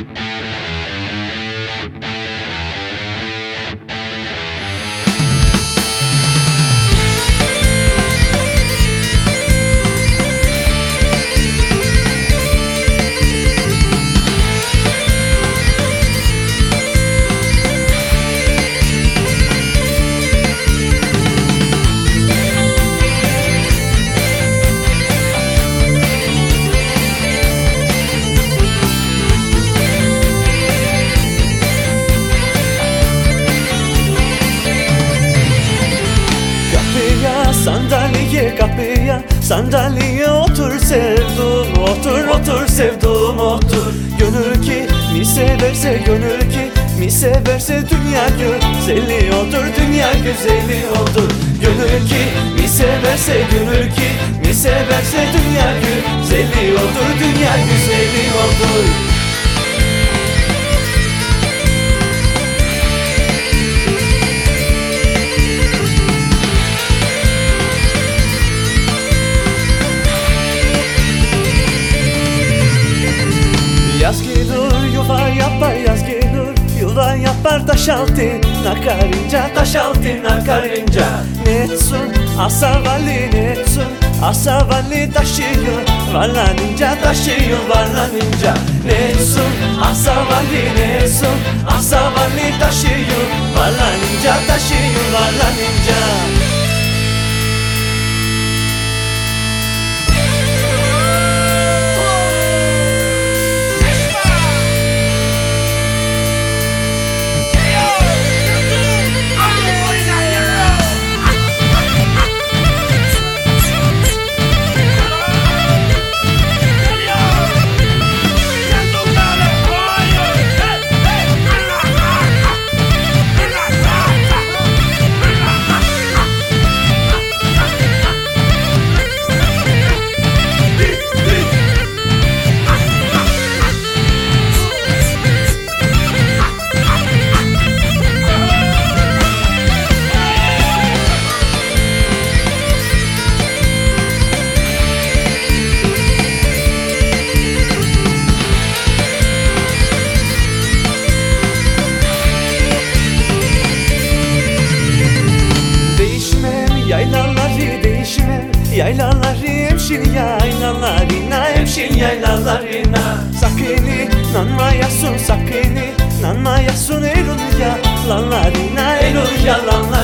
Kapıya sandalye kapıya Sandalye otur sevdum Otur otur sevdum otur. Gönül ki mi severse gönül ki Mi severse dünya güzeli otur Dünya güzeli otur. Gönül ki mi severse gönül ki Mi severse dünya güzeli otur Dünya güzeli Yapar taş altına karınca Taş altına karınca Ne etsin asavalli ne etsin Asavalli taşıyor varlanınca Taşıyor varlanınca Ne etsin asavalli ne etsin Asavalli taşıyor varlanınca Taşıyor varlanınca değişmem Yaylaları hemşin yaylalarına Hemşin yaylalarına. Sakini nanmayasın sakini Nanmayasın elun yalanlarına Elun yalanlarına